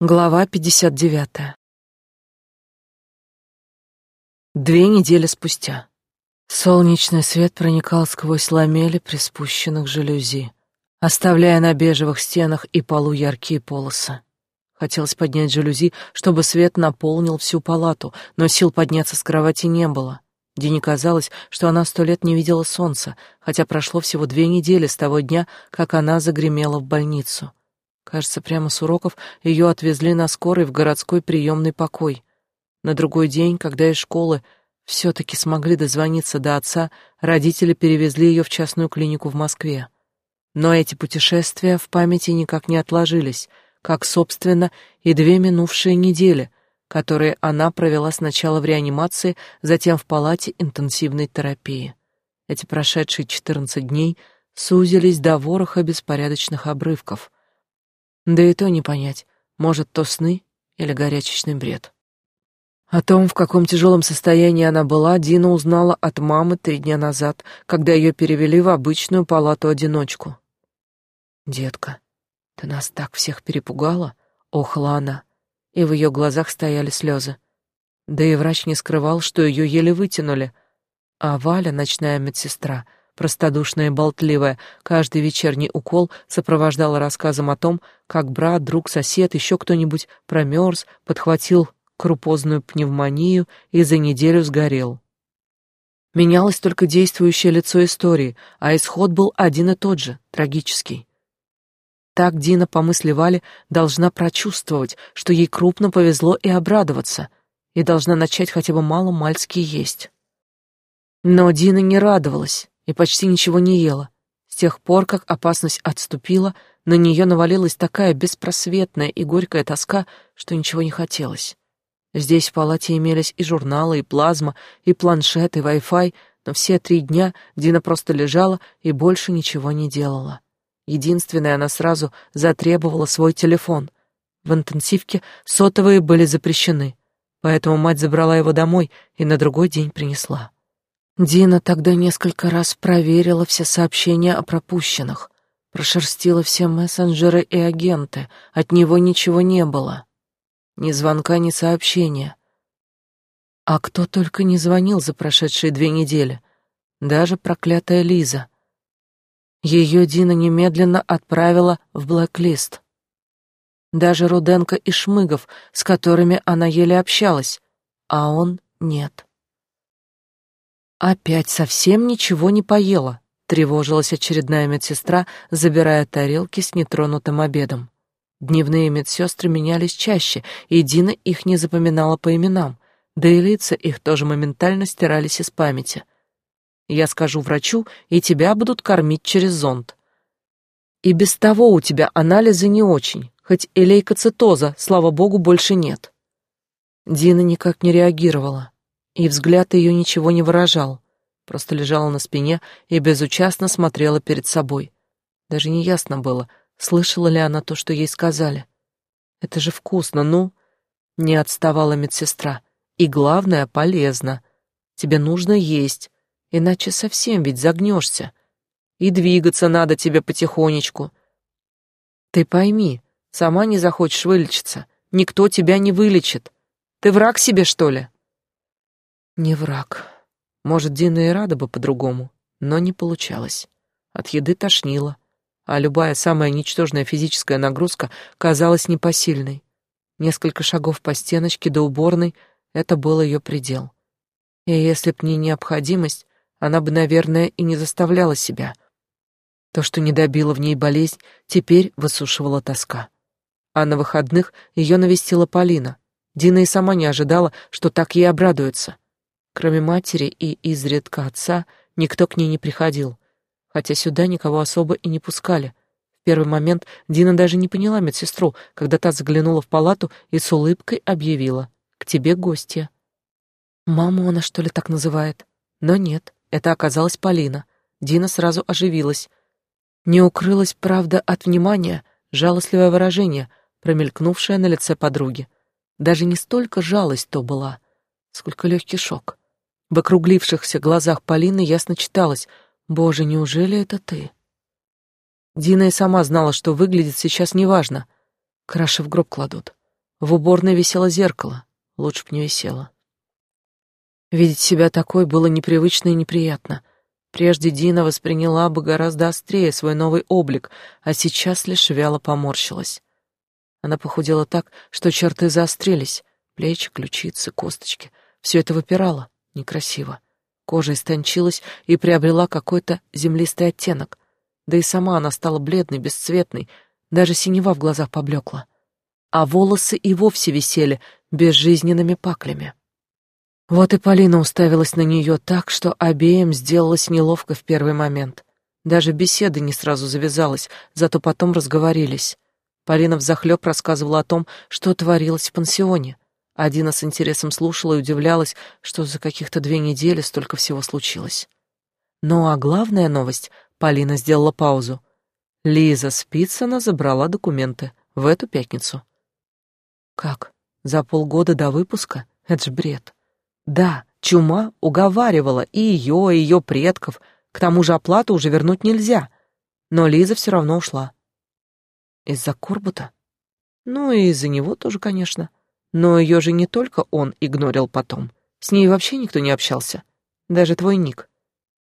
Глава 59. Две недели спустя. Солнечный свет проникал сквозь ламели приспущенных жалюзи, оставляя на бежевых стенах и полу яркие полосы. Хотелось поднять жалюзи, чтобы свет наполнил всю палату, но сил подняться с кровати не было. Дине казалось, что она сто лет не видела солнца, хотя прошло всего две недели с того дня, как она загремела в больницу. Кажется, прямо с уроков ее отвезли на скорой в городской приемный покой. На другой день, когда из школы все-таки смогли дозвониться до отца, родители перевезли ее в частную клинику в Москве. Но эти путешествия в памяти никак не отложились, как, собственно, и две минувшие недели, которые она провела сначала в реанимации, затем в палате интенсивной терапии. Эти прошедшие 14 дней сузились до вороха беспорядочных обрывков — да и то не понять, может, то сны или горячечный бред. О том, в каком тяжелом состоянии она была, Дина узнала от мамы три дня назад, когда ее перевели в обычную палату-одиночку. «Детка, ты нас так всех перепугала?» — охала она, и в ее глазах стояли слезы. Да и врач не скрывал, что ее еле вытянули. А Валя, ночная медсестра, простодушная болтливая, каждый вечерний укол сопровождала рассказом о том, как брат, друг, сосед, еще кто-нибудь промерз, подхватил крупозную пневмонию и за неделю сгорел. Менялось только действующее лицо истории, а исход был один и тот же, трагический. Так Дина, по мысли Вали, должна прочувствовать, что ей крупно повезло и обрадоваться, и должна начать хотя бы мало-мальски есть. Но Дина не радовалась и почти ничего не ела. С тех пор, как опасность отступила, на нее навалилась такая беспросветная и горькая тоска, что ничего не хотелось. Здесь в палате имелись и журналы, и плазма, и планшет, и Wi-Fi, но все три дня Дина просто лежала и больше ничего не делала. Единственное, она сразу затребовала свой телефон. В интенсивке сотовые были запрещены, поэтому мать забрала его домой и на другой день принесла. Дина тогда несколько раз проверила все сообщения о пропущенных, прошерстила все мессенджеры и агенты, от него ничего не было. Ни звонка, ни сообщения. А кто только не звонил за прошедшие две недели, даже проклятая Лиза. Ее Дина немедленно отправила в блэк-лист. Даже Руденко и Шмыгов, с которыми она еле общалась, а он нет. Опять совсем ничего не поела, тревожилась очередная медсестра, забирая тарелки с нетронутым обедом. Дневные медсестры менялись чаще, и Дина их не запоминала по именам, да и лица их тоже моментально стирались из памяти. Я скажу врачу, и тебя будут кормить через зонд. И без того у тебя анализы не очень, хоть и лейкоцитоза, слава богу, больше нет. Дина никак не реагировала и взгляд ее ничего не выражал, просто лежала на спине и безучастно смотрела перед собой. Даже не ясно было, слышала ли она то, что ей сказали. «Это же вкусно, ну!» Не отставала медсестра. «И главное, полезно. Тебе нужно есть, иначе совсем ведь загнешься. И двигаться надо тебе потихонечку. Ты пойми, сама не захочешь вылечиться, никто тебя не вылечит. Ты враг себе, что ли?» Не враг. Может, Дина и рада бы по-другому, но не получалось. От еды тошнило, а любая самая ничтожная физическая нагрузка казалась непосильной. Несколько шагов по стеночке до уборной — это был ее предел. И если б не необходимость, она бы, наверное, и не заставляла себя. То, что не добило в ней болезнь, теперь высушивала тоска. А на выходных ее навестила Полина. Дина и сама не ожидала, что так ей обрадуется — Кроме матери и изредка отца, никто к ней не приходил, хотя сюда никого особо и не пускали. В первый момент Дина даже не поняла медсестру, когда та заглянула в палату и с улыбкой объявила «К тебе гостья». Маму она, что ли, так называет? Но нет, это оказалась Полина. Дина сразу оживилась. Не укрылась, правда, от внимания жалостливое выражение, промелькнувшее на лице подруги. Даже не столько жалость то была, сколько легкий шок. В округлившихся глазах Полины ясно читалось «Боже, неужели это ты?» Дина и сама знала, что выглядит сейчас неважно. Краши в гроб кладут. В уборной висело зеркало, лучше б не висело. Видеть себя такой было непривычно и неприятно. Прежде Дина восприняла бы гораздо острее свой новый облик, а сейчас лишь вяло поморщилась. Она похудела так, что черты заострились, плечи, ключицы, косточки. Все это выпирало, некрасиво. Кожа истончилась и приобрела какой-то землистый оттенок. Да и сама она стала бледной, бесцветной, даже синева в глазах поблекла. А волосы и вовсе висели безжизненными паклями. Вот и Полина уставилась на нее так, что обеим сделалось неловко в первый момент. Даже беседа не сразу завязалась, зато потом разговорились. Полина взахлеб рассказывала о том, что творилось в пансионе. А Дина с интересом слушала и удивлялась, что за каких-то две недели столько всего случилось. Ну а главная новость — Полина сделала паузу. Лиза Спицына забрала документы в эту пятницу. Как? За полгода до выпуска? Это ж бред. Да, чума уговаривала и ее, и ее предков, к тому же оплату уже вернуть нельзя. Но Лиза все равно ушла. Из-за Корбута? Ну и из-за него тоже, конечно. Но ее же не только он игнорил потом. С ней вообще никто не общался. Даже твой Ник.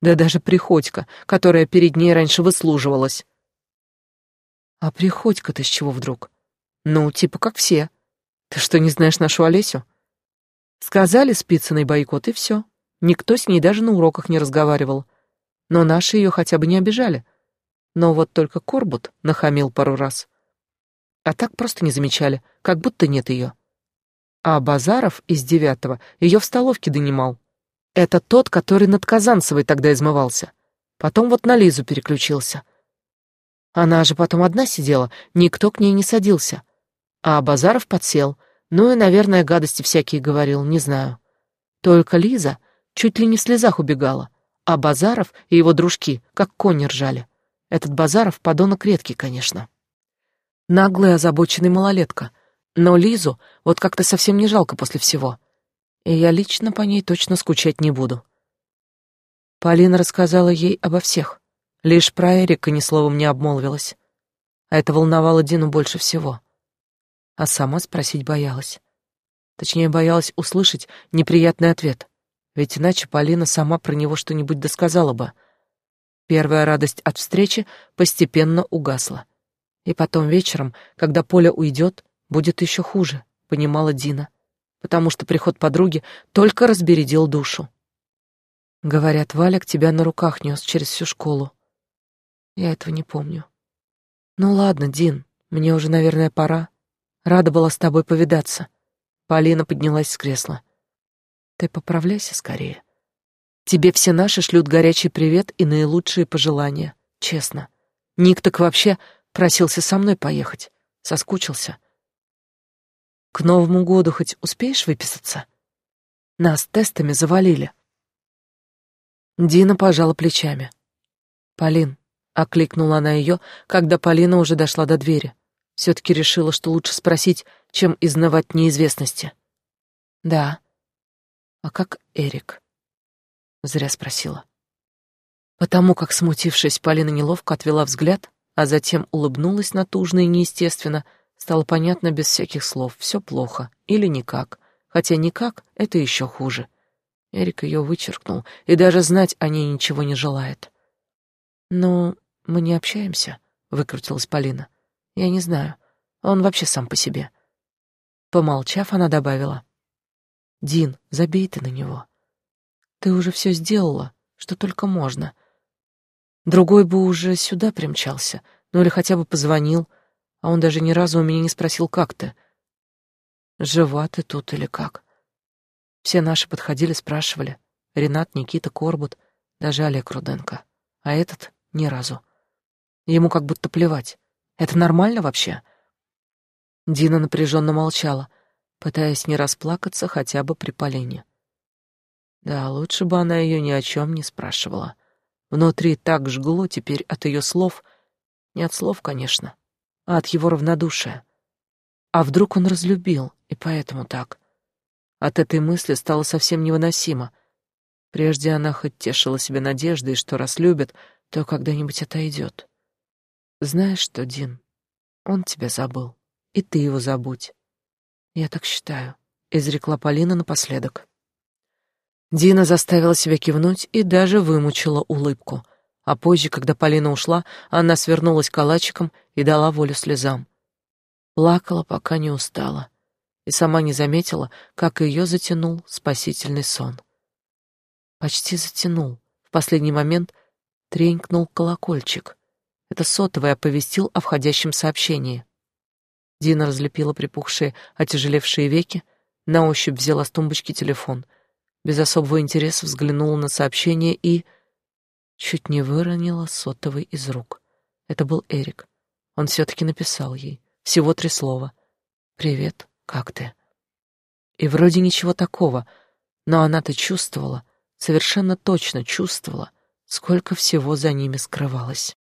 Да даже Приходько, которая перед ней раньше выслуживалась. А Приходько-то с чего вдруг? Ну, типа как все. Ты что, не знаешь нашу Олесю? Сказали Спицыной бойкот, и все. Никто с ней даже на уроках не разговаривал. Но наши ее хотя бы не обижали. Но вот только Корбут нахамил пару раз. А так просто не замечали, как будто нет ее. А Базаров из девятого ее в столовке донимал. Это тот, который над Казанцевой тогда измывался. Потом вот на Лизу переключился. Она же потом одна сидела, никто к ней не садился. А Базаров подсел — ну и, наверное, гадости всякие говорил, не знаю. Только Лиза чуть ли не в слезах убегала, а Базаров и его дружки как кони ржали. Этот Базаров подонок редкий, конечно. Наглый, озабоченный малолетка. Но Лизу вот как-то совсем не жалко после всего. И я лично по ней точно скучать не буду. Полина рассказала ей обо всех. Лишь про Эрика ни словом не обмолвилась. А это волновало Дину больше всего а сама спросить боялась. Точнее, боялась услышать неприятный ответ, ведь иначе Полина сама про него что-нибудь досказала бы. Первая радость от встречи постепенно угасла. И потом вечером, когда Поля уйдет, будет еще хуже, понимала Дина, потому что приход подруги только разбередил душу. Говорят, Валя к тебя на руках нес через всю школу. Я этого не помню. Ну ладно, Дин, мне уже, наверное, пора. Рада была с тобой повидаться. Полина поднялась с кресла. Ты поправляйся скорее. Тебе все наши шлют горячий привет и наилучшие пожелания. Честно. Ник так вообще просился со мной поехать. Соскучился. К Новому году хоть успеешь выписаться? Нас тестами завалили. Дина пожала плечами. Полин, окликнула она ее, когда Полина уже дошла до двери. Все-таки решила, что лучше спросить, чем изнывать неизвестности. Да. А как Эрик? Зря спросила. Потому как, смутившись, Полина неловко отвела взгляд, а затем улыбнулась натужно и неестественно, стало понятно без всяких слов, все плохо или никак, хотя никак — это еще хуже. Эрик ее вычеркнул и даже знать о ней ничего не желает. «Ну, мы не общаемся», — выкрутилась Полина. Я не знаю. Он вообще сам по себе. Помолчав, она добавила. «Дин, забей ты на него. Ты уже все сделала, что только можно. Другой бы уже сюда примчался, ну или хотя бы позвонил, а он даже ни разу у меня не спросил, как ты. Жива ты тут или как? Все наши подходили, спрашивали. Ренат, Никита, Корбут, даже Олег Руденко. А этот — ни разу. Ему как будто плевать. Это нормально вообще?» Дина напряженно молчала, пытаясь не расплакаться хотя бы при Полине. Да, лучше бы она ее ни о чем не спрашивала. Внутри так жгло теперь от ее слов, не от слов, конечно, а от его равнодушия. А вдруг он разлюбил, и поэтому так? От этой мысли стало совсем невыносимо. Прежде она хоть тешила себя надеждой, что раз любит, то когда-нибудь отойдет. Знаешь что, Дин, он тебя забыл, и ты его забудь. Я так считаю, изрекла Полина напоследок. Дина заставила себя кивнуть и даже вымучила улыбку. А позже, когда Полина ушла, она свернулась калачиком и дала волю слезам. Плакала, пока не устала, и сама не заметила, как ее затянул спасительный сон. Почти затянул. В последний момент тренькнул колокольчик. Это сотовый оповестил о входящем сообщении. Дина разлепила припухшие, отяжелевшие веки, на ощупь взяла с тумбочки телефон, без особого интереса взглянула на сообщение и чуть не выронила сотовый из рук. Это был Эрик. Он все-таки написал ей. Всего три слова. «Привет, как ты?» И вроде ничего такого, но она-то чувствовала, совершенно точно чувствовала, сколько всего за ними скрывалось.